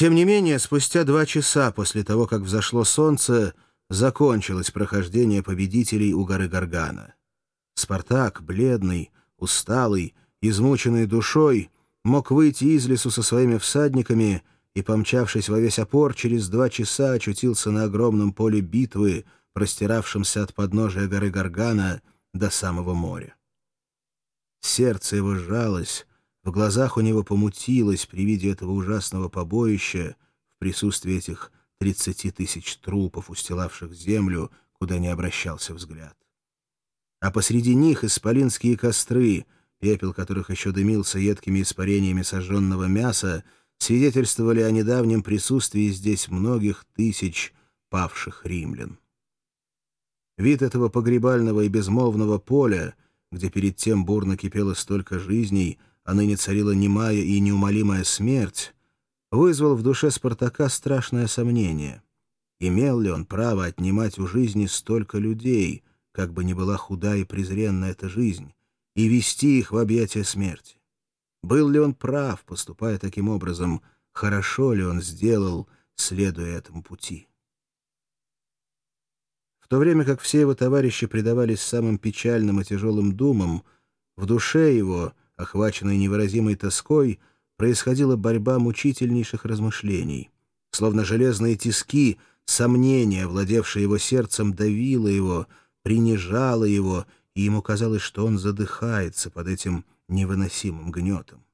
Тем не менее, спустя два часа после того, как взошло солнце, закончилось прохождение победителей у горы Гаргана. Спартак, бледный, усталый, измученный душой, мог выйти из лесу со своими всадниками и, помчавшись во весь опор, через два часа очутился на огромном поле битвы, простиравшемся от подножия горы Гаргана до самого моря. Сердце его сжалось, в глазах у него помутилось при виде этого ужасного побоища в присутствии этих тридцати тысяч трупов, устилавших землю, куда не обращался взгляд. А посреди них исполинские костры, пепел которых еще дымился едкими испарениями сожженного мяса, свидетельствовали о недавнем присутствии здесь многих тысяч павших римлян. Вид этого погребального и безмолвного поля, где перед тем бурно кипело столько жизней, а ныне царила немая и неумолимая смерть, вызвал в душе Спартака страшное сомнение. Имел ли он право отнимать у жизни столько людей, как бы ни была худа и презренна эта жизнь, и вести их в объятия смерти? Был ли он прав, поступая таким образом, хорошо ли он сделал, следуя этому пути? то время как все его товарищи предавались самым печальным и тяжелым думам, в душе его, охваченной невыразимой тоской, происходила борьба мучительнейших размышлений. Словно железные тиски, сомнения, владевшие его сердцем, давило его, принижало его, и ему казалось, что он задыхается под этим невыносимым гнетом.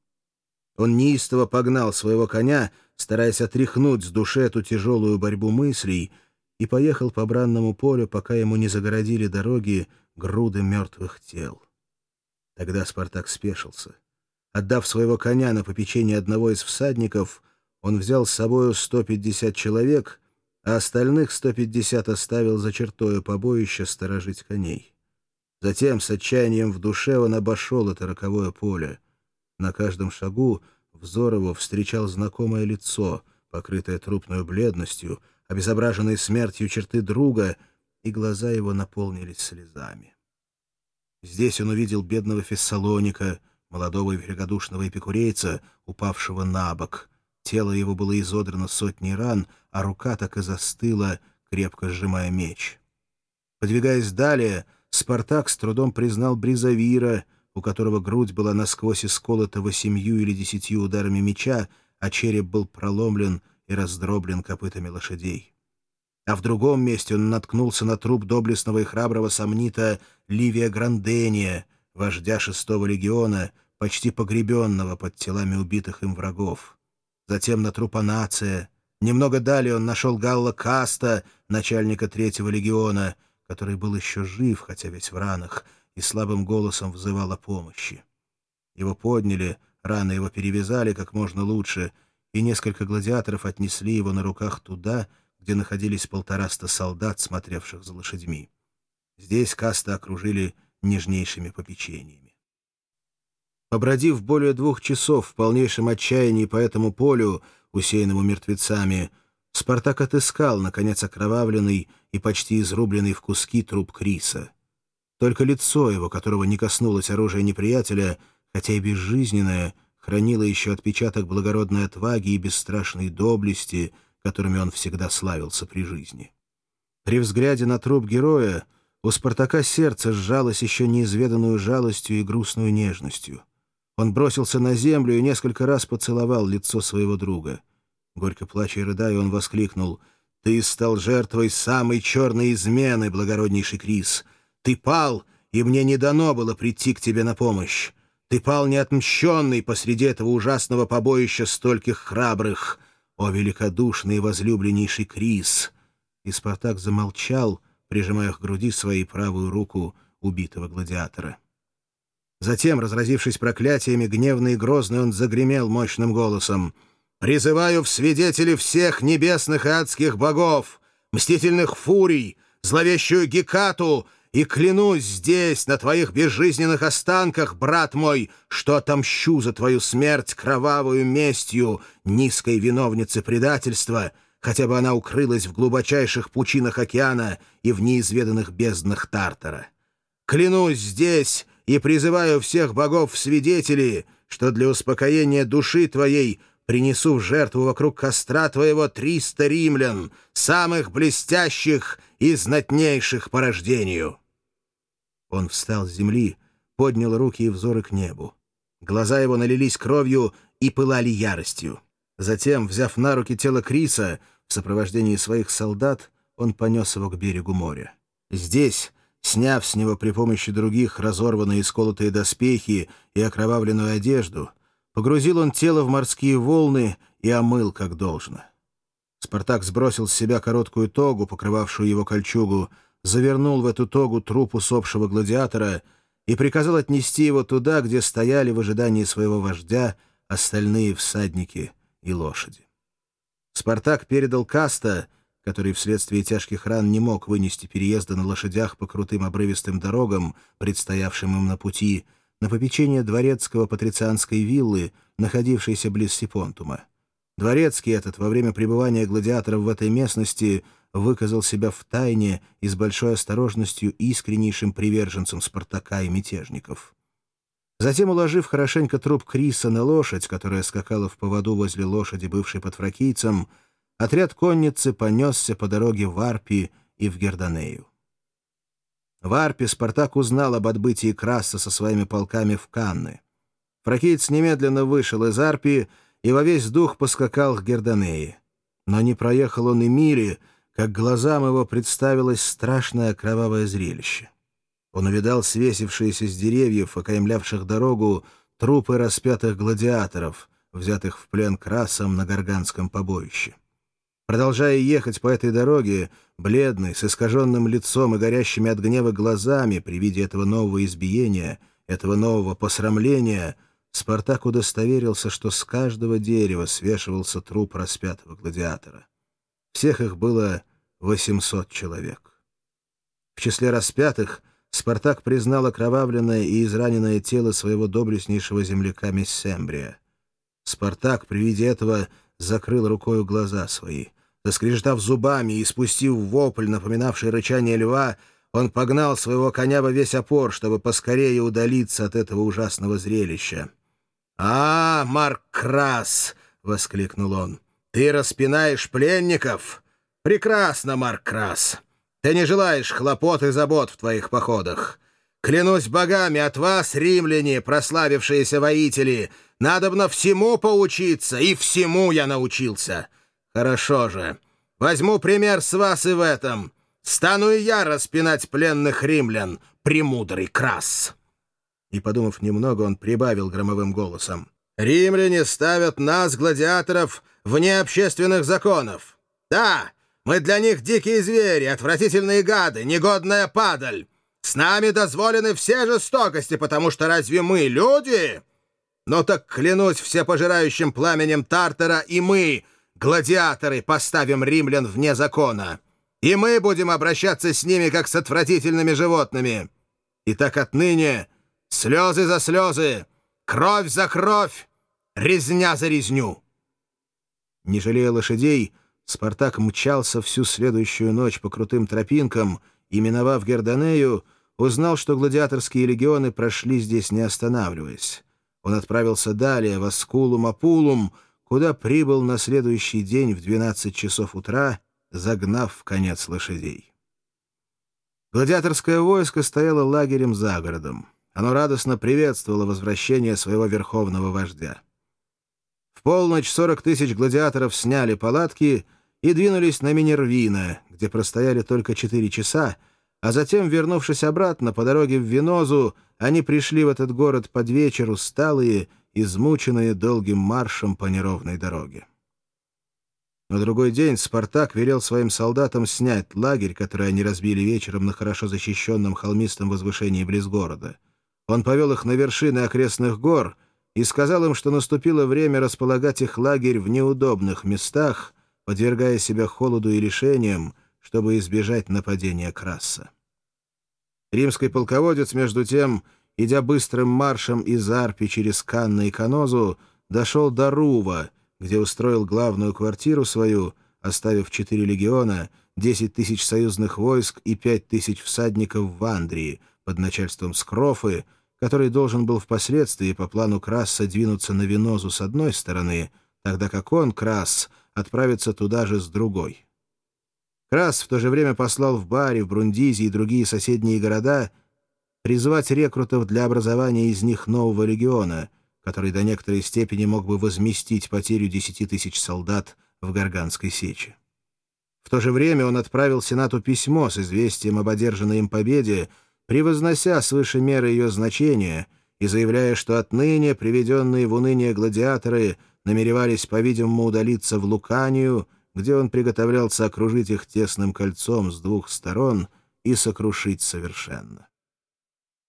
Он неистово погнал своего коня, стараясь отряхнуть с души эту тяжелую борьбу мыслей — и поехал по бранному полю, пока ему не загородили дороги груды мертвых тел. Тогда Спартак спешился. Отдав своего коня на попечение одного из всадников, он взял с собою 150 человек, а остальных 150 оставил за чертою побоища сторожить коней. Затем с отчаянием в душе он обошел это роковое поле. На каждом шагу взор его встречал знакомое лицо, покрытое трупной бледностью — обезображенные смертью черты друга, и глаза его наполнились слезами. Здесь он увидел бедного Фессалоника, молодого и великодушного эпикурейца, упавшего на бок. Тело его было изодрано сотней ран, а рука так и застыла, крепко сжимая меч. Подвигаясь далее, Спартак с трудом признал Бризавира, у которого грудь была насквозь исколота восемью или десятью ударами меча, а череп был проломлен — и раздроблен копытами лошадей. А в другом месте он наткнулся на труп доблестного и храброго сомнита Ливия Грандения, вождя шестого легиона, почти погребенного под телами убитых им врагов. Затем на труп Анация. Немного далее он нашел Галла Каста, начальника третьего легиона, который был еще жив, хотя весь в ранах, и слабым голосом взывал о помощи. Его подняли, раны его перевязали как можно лучше — и несколько гладиаторов отнесли его на руках туда, где находились полтораста солдат, смотревших за лошадьми. Здесь каста окружили нежнейшими попечениями. Побродив более двух часов в полнейшем отчаянии по этому полю, усеянному мертвецами, Спартак отыскал, наконец, окровавленный и почти изрубленный в куски труп Криса. Только лицо его, которого не коснулось оружия неприятеля, хотя и безжизненное, — хранила еще отпечаток благородной отваги и бесстрашной доблести, которыми он всегда славился при жизни. При взгляде на труп героя у Спартака сердце сжалось еще неизведанную жалостью и грустную нежностью. Он бросился на землю и несколько раз поцеловал лицо своего друга. Горько плача и рыдая, он воскликнул «Ты стал жертвой самой черной измены, благороднейший Крис! Ты пал, и мне не дано было прийти к тебе на помощь! Ты пал неотмщенный посреди этого ужасного побоища стольких храбрых. О, великодушный и возлюбленнейший Крис!» И Спартак замолчал, прижимая к груди своей правую руку убитого гладиатора. Затем, разразившись проклятиями, гневный и грозный, он загремел мощным голосом. «Призываю в свидетели всех небесных и адских богов, мстительных фурий, зловещую Гекату и клянусь здесь, на твоих безжизненных останках, брат мой, что отомщу за твою смерть кровавую местью низкой виновницы предательства, хотя бы она укрылась в глубочайших пучинах океана и в неизведанных безднах Тартара. Клянусь здесь и призываю всех богов в свидетели, что для успокоения души твоей принесу в жертву вокруг костра твоего триста римлян, самых блестящих и знатнейших по рождению». Он встал с земли, поднял руки и взоры к небу. Глаза его налились кровью и пылали яростью. Затем, взяв на руки тело Криса, в сопровождении своих солдат, он понес его к берегу моря. Здесь, сняв с него при помощи других разорванные и сколотые доспехи и окровавленную одежду, погрузил он тело в морские волны и омыл как должно. Спартак сбросил с себя короткую тогу, покрывавшую его кольчугу, завернул в эту тогу труп усопшего гладиатора и приказал отнести его туда, где стояли в ожидании своего вождя остальные всадники и лошади. Спартак передал Каста, который вследствие тяжких ран не мог вынести переезда на лошадях по крутым обрывистым дорогам, предстоявшим им на пути, на попечение дворецкого патрицианской виллы, находившейся близ Сипонтума. Дворецкий этот во время пребывания гладиаторов в этой местности выказал себя в тайне и с большой осторожностью искреннейшим приверженцем Спартака и мятежников. Затем, уложив хорошенько труп Криса на лошадь, которая скакала в поводу возле лошади, бывшей под фракийцем, отряд конницы понесся по дороге в Арпи и в Герданею. В Арпе Спартак узнал об отбытии Краса со своими полками в Канны. Фракиец немедленно вышел из Арпи и во весь дух поскакал к Герданее. Но не проехал он и мили, как глазам его представилось страшное кровавое зрелище. Он увидал свесившиеся с деревьев, окаймлявших дорогу, трупы распятых гладиаторов, взятых в плен красом на Гарганском побоище. Продолжая ехать по этой дороге, бледный, с искаженным лицом и горящими от гнева глазами при виде этого нового избиения, этого нового посрамления, Спартак удостоверился, что с каждого дерева свешивался труп распятого гладиатора. Всех их было 800 человек. В числе распятых Спартак признал окровавленное и израненное тело своего доблестнейшего земляка Мессембрия. Спартак при виде этого закрыл рукою глаза свои. Заскрежетав зубами и спустив вопль, напоминавший рычание льва, он погнал своего коня во весь опор, чтобы поскорее удалиться от этого ужасного зрелища. «А, Марк Крас!» — воскликнул он. Ты распинаешь пленников? Прекрасно, Марк Крас. Ты не желаешь хлопот и забот в твоих походах. Клянусь богами, от вас, римляне, прославившиеся воители, надобно всему поучиться, и всему я научился. Хорошо же. Возьму пример с вас и в этом. Стану и я распинать пленных римлян, премудрый Крас. И, подумав немного, он прибавил громовым голосом. Римляне ставят нас, гладиаторов, вне общественных законов. Да, мы для них дикие звери, отвратительные гады, негодная падаль. С нами дозволены все жестокости, потому что разве мы люди? Ну так клянусь всепожирающим пламенем Тартара, и мы, гладиаторы, поставим римлян вне закона. И мы будем обращаться с ними, как с отвратительными животными. И так отныне слезы за слезы, кровь за кровь, резня за резню. Не жалея лошадей, Спартак мчался всю следующую ночь по крутым тропинкам и, миновав Герданею, узнал, что гладиаторские легионы прошли здесь, не останавливаясь. Он отправился далее, в Аскулум-Апулум, куда прибыл на следующий день в 12 часов утра, загнав в конец лошадей. Гладиаторское войско стояло лагерем за городом. Оно радостно приветствовало возвращение своего верховного вождя полночь 40 тысяч гладиаторов сняли палатки и двинулись на Минервина, где простояли только 4 часа, а затем, вернувшись обратно по дороге в Венозу, они пришли в этот город под вечер усталые, измученные долгим маршем по неровной дороге. На другой день Спартак велел своим солдатам снять лагерь, который они разбили вечером на хорошо защищенном холмистом возвышении близ города. Он повел их на вершины окрестных гор — и сказал им, что наступило время располагать их лагерь в неудобных местах, подвергая себя холоду и лишениям, чтобы избежать нападения Краса. Римский полководец, между тем, идя быстрым маршем из Арпи через Канна и Канозу, дошел до Рува, где устроил главную квартиру свою, оставив четыре легиона, десять тысяч союзных войск и пять тысяч всадников в Андрии под начальством Скрофы, который должен был впоследствии по плану Краса двинуться на Венозу с одной стороны, тогда как он, Крас, отправится туда же с другой. Крас в то же время послал в Бари, в Брундизи и другие соседние города призвать рекрутов для образования из них нового региона, который до некоторой степени мог бы возместить потерю 10 тысяч солдат в Гарганской сече. В то же время он отправил Сенату письмо с известием об одержанной им победе, превознося свыше меры ее значения и заявляя, что отныне приведенные в уныние гладиаторы намеревались, по-видимому, удалиться в Луканию, где он приготовлялся окружить их тесным кольцом с двух сторон и сокрушить совершенно.